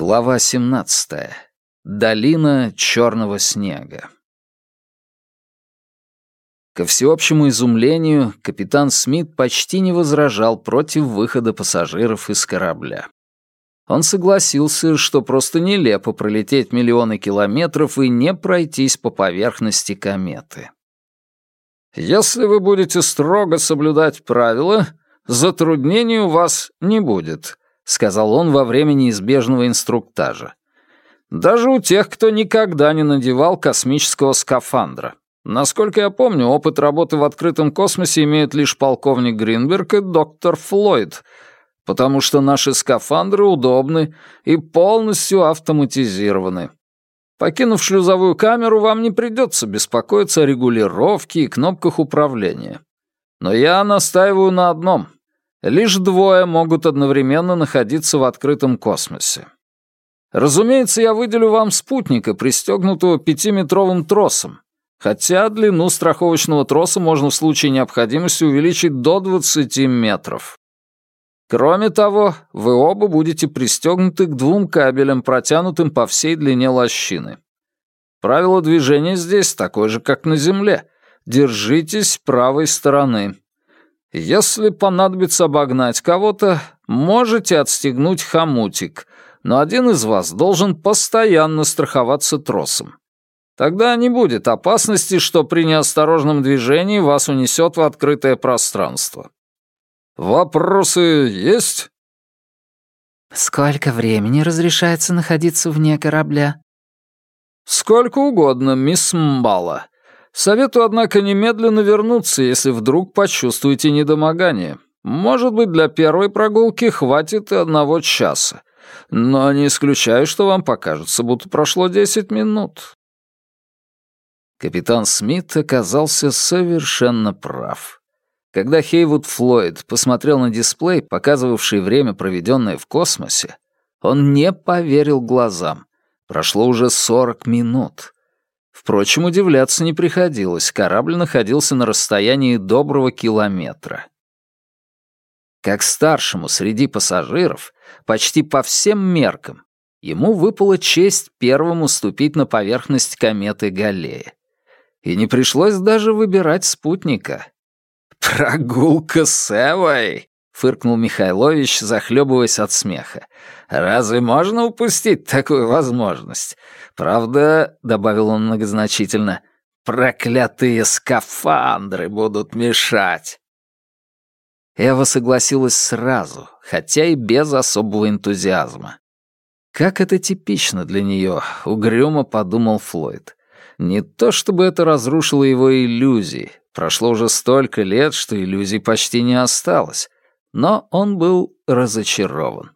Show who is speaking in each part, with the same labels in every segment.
Speaker 1: Глава 17. Долина черного снега. Ко всеобщему изумлению, капитан Смит почти не возражал против выхода пассажиров из корабля. Он согласился, что просто нелепо пролететь миллионы километров и не пройтись по поверхности кометы. «Если вы будете строго соблюдать правила, затруднений у вас не будет», — сказал он во время неизбежного инструктажа. «Даже у тех, кто никогда не надевал космического скафандра. Насколько я помню, опыт работы в открытом космосе имеют лишь полковник Гринберг и доктор Флойд, потому что наши скафандры удобны и полностью автоматизированы. Покинув шлюзовую камеру, вам не придется беспокоиться о регулировке и кнопках управления. Но я настаиваю на одном — Лишь двое могут одновременно находиться в открытом космосе. Разумеется, я выделю вам спутника, пристегнутого пятиметровым тросом, хотя длину страховочного троса можно в случае необходимости увеличить до 20 метров. Кроме того, вы оба будете пристегнуты к двум кабелям, протянутым по всей длине лощины. Правило движения здесь такое же, как на Земле. Держитесь правой стороны. Если понадобится обогнать кого-то, можете отстегнуть хомутик, но один из вас должен постоянно страховаться тросом. Тогда не будет опасности, что при неосторожном движении вас унесет в открытое пространство. Вопросы есть?
Speaker 2: Сколько времени разрешается находиться вне корабля?
Speaker 1: Сколько угодно, мисс Мбала. Советую, однако, немедленно вернуться, если вдруг почувствуете недомогание. Может быть, для первой прогулки хватит и одного часа. Но не исключаю, что вам покажется, будто прошло десять минут. Капитан Смит оказался совершенно прав. Когда Хейвуд Флойд посмотрел на дисплей, показывавший время, проведенное в космосе, он не поверил глазам. Прошло уже сорок минут. Впрочем, удивляться не приходилось, корабль находился на расстоянии доброго километра. Как старшему среди пассажиров, почти по всем меркам, ему выпала честь первому ступить на поверхность кометы Галлея. И не пришлось даже выбирать спутника. «Прогулка с Эвой!» — фыркнул Михайлович, захлебываясь от смеха. «Разве можно упустить такую возможность? Правда, — добавил он многозначительно, — проклятые скафандры будут мешать». Эва согласилась сразу, хотя и без особого энтузиазма. Как это типично для нее, угрюмо подумал Флойд. Не то чтобы это разрушило его иллюзии, прошло уже столько лет, что иллюзий почти не осталось, но он был разочарован.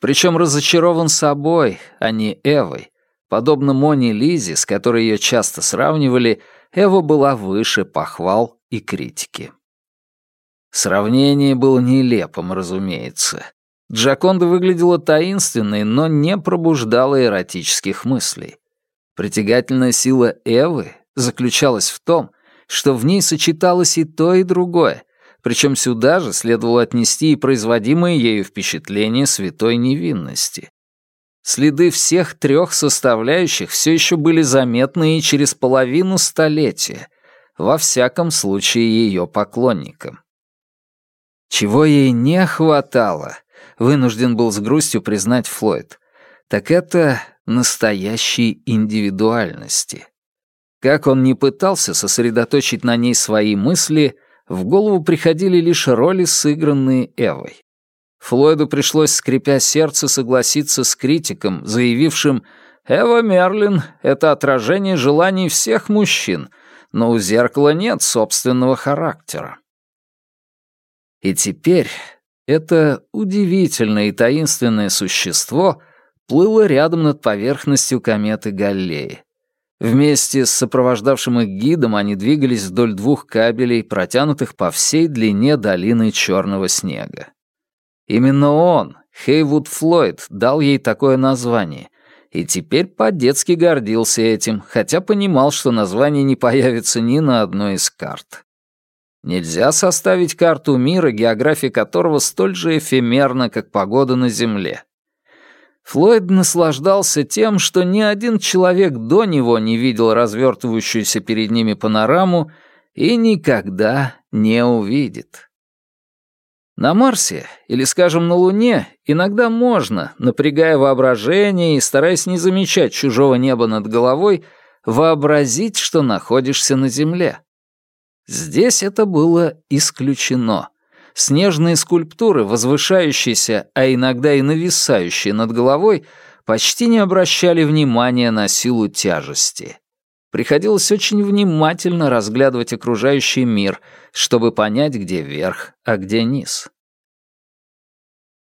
Speaker 1: Причем разочарован собой, а не Эвой. Подобно Моне Лизе, с которой ее часто сравнивали, Эва была выше похвал и критики. Сравнение было нелепым, разумеется. Джаконда выглядела таинственной, но не пробуждала эротических мыслей. Притягательная сила Эвы заключалась в том, что в ней сочеталось и то, и другое, причем сюда же следовало отнести и производимое ею впечатление святой невинности. Следы всех трех составляющих все еще были заметны и через половину столетия, во всяком случае ее поклонникам. Чего ей не хватало, вынужден был с грустью признать Флойд, так это настоящей индивидуальности. Как он не пытался сосредоточить на ней свои мысли — в голову приходили лишь роли, сыгранные Эвой. Флойду пришлось, скрипя сердце, согласиться с критиком, заявившим «Эва Мерлин — это отражение желаний всех мужчин, но у зеркала нет собственного характера». И теперь это удивительное и таинственное существо плыло рядом над поверхностью кометы Галлеи. Вместе с сопровождавшим их гидом они двигались вдоль двух кабелей, протянутых по всей длине долины черного снега. Именно он, Хейвуд Флойд, дал ей такое название, и теперь по-детски гордился этим, хотя понимал, что название не появится ни на одной из карт. Нельзя составить карту мира, география которого столь же эфемерна, как погода на Земле. Флойд наслаждался тем, что ни один человек до него не видел развертывающуюся перед ними панораму и никогда не увидит. На Марсе, или, скажем, на Луне, иногда можно, напрягая воображение и стараясь не замечать чужого неба над головой, вообразить, что находишься на Земле. Здесь это было исключено снежные скульптуры, возвышающиеся, а иногда и нависающие над головой, почти не обращали внимания на силу тяжести. Приходилось очень внимательно разглядывать окружающий мир, чтобы понять, где верх, а где низ.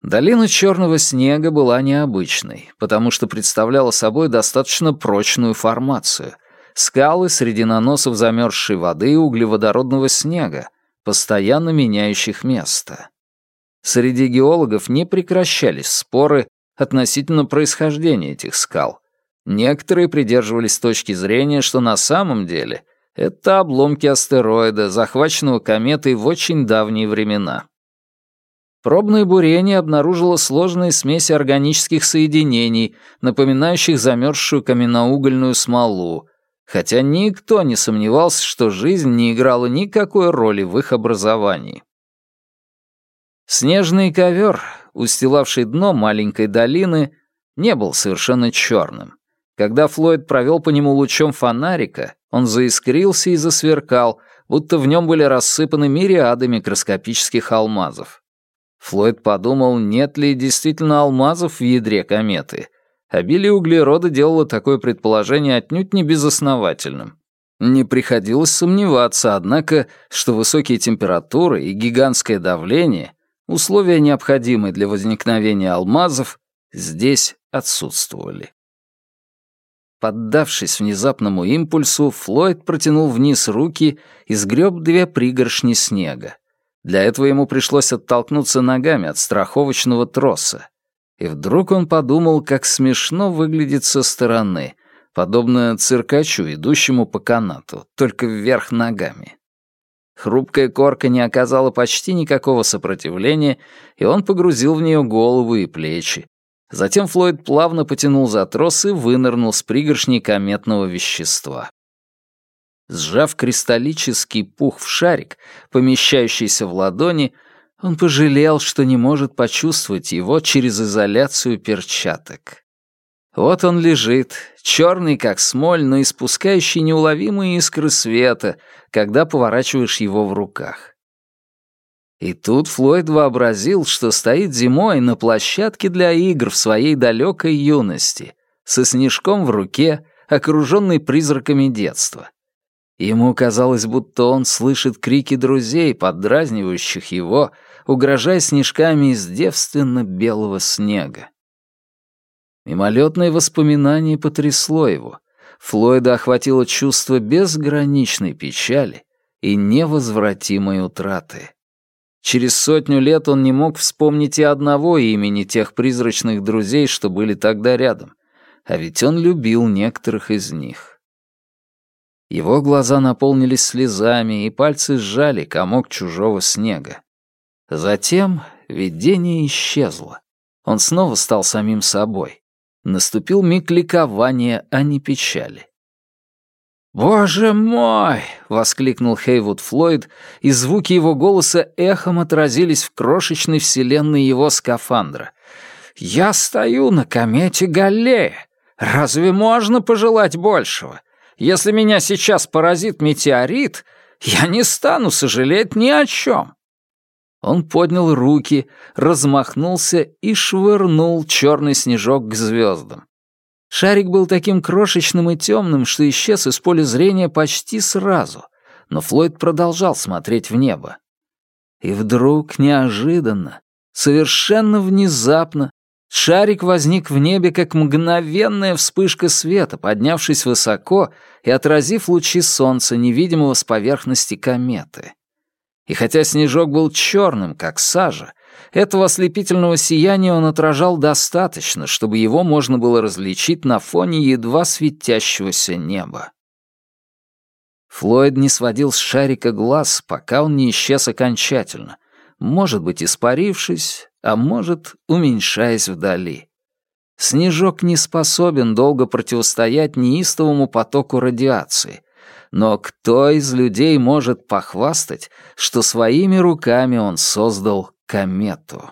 Speaker 1: Долина черного снега была необычной, потому что представляла собой достаточно прочную формацию. Скалы среди наносов замерзшей воды и углеводородного снега, постоянно меняющих место. Среди геологов не прекращались споры относительно происхождения этих скал. Некоторые придерживались точки зрения, что на самом деле это обломки астероида, захваченного кометой в очень давние времена. Пробное бурение обнаружило сложные смеси органических соединений, напоминающих замерзшую каменноугольную смолу, хотя никто не сомневался, что жизнь не играла никакой роли в их образовании. Снежный ковер, устилавший дно маленькой долины, не был совершенно черным. Когда Флойд провел по нему лучом фонарика, он заискрился и засверкал, будто в нем были рассыпаны мириады микроскопических алмазов. Флойд подумал, нет ли действительно алмазов в ядре кометы, Обилие углерода делало такое предположение отнюдь не безосновательным. Не приходилось сомневаться, однако, что высокие температуры и гигантское давление, условия, необходимые для возникновения алмазов, здесь отсутствовали. Поддавшись внезапному импульсу, Флойд протянул вниз руки и сгреб две пригоршни снега. Для этого ему пришлось оттолкнуться ногами от страховочного троса. И вдруг он подумал, как смешно выглядит со стороны, подобно циркачу, идущему по канату, только вверх ногами. Хрупкая корка не оказала почти никакого сопротивления, и он погрузил в нее голову и плечи. Затем Флойд плавно потянул за трос и вынырнул с пригоршней кометного вещества. Сжав кристаллический пух в шарик, помещающийся в ладони, он пожалел, что не может почувствовать его через изоляцию перчаток. Вот он лежит, черный как смоль, но испускающий неуловимые искры света, когда поворачиваешь его в руках. И тут Флойд вообразил, что стоит зимой на площадке для игр в своей далекой юности, со снежком в руке, окруженный призраками детства. Ему казалось, будто он слышит крики друзей, поддразнивающих его, угрожая снежками из девственно-белого снега. Мимолетное воспоминание потрясло его. Флойда охватило чувство безграничной печали и невозвратимой утраты. Через сотню лет он не мог вспомнить и одного имени тех призрачных друзей, что были тогда рядом, а ведь он любил некоторых из них. Его глаза наполнились слезами, и пальцы сжали комок чужого снега. Затем видение исчезло. Он снова стал самим собой. Наступил миг ликования, а не печали. «Боже мой!» — воскликнул Хейвуд Флойд, и звуки его голоса эхом отразились в крошечной вселенной его скафандра. «Я стою на комете Галлея. Разве можно пожелать большего? Если меня сейчас поразит метеорит, я не стану сожалеть ни о чем. Он поднял руки, размахнулся и швырнул черный снежок к звездам. Шарик был таким крошечным и темным, что исчез из поля зрения почти сразу, но Флойд продолжал смотреть в небо. И вдруг, неожиданно, совершенно внезапно, шарик возник в небе как мгновенная вспышка света, поднявшись высоко и отразив лучи солнца, невидимого с поверхности кометы. И хотя снежок был черным, как сажа, этого ослепительного сияния он отражал достаточно, чтобы его можно было различить на фоне едва светящегося неба. Флойд не сводил с шарика глаз, пока он не исчез окончательно, может быть, испарившись, а может, уменьшаясь вдали. Снежок не способен долго противостоять неистовому потоку радиации. Но кто из людей может похвастать, что своими руками он создал комету?